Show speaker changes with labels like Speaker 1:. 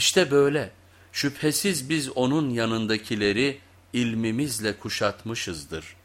Speaker 1: İşte böyle şüphesiz biz onun yanındakileri ilmimizle kuşatmışızdır.''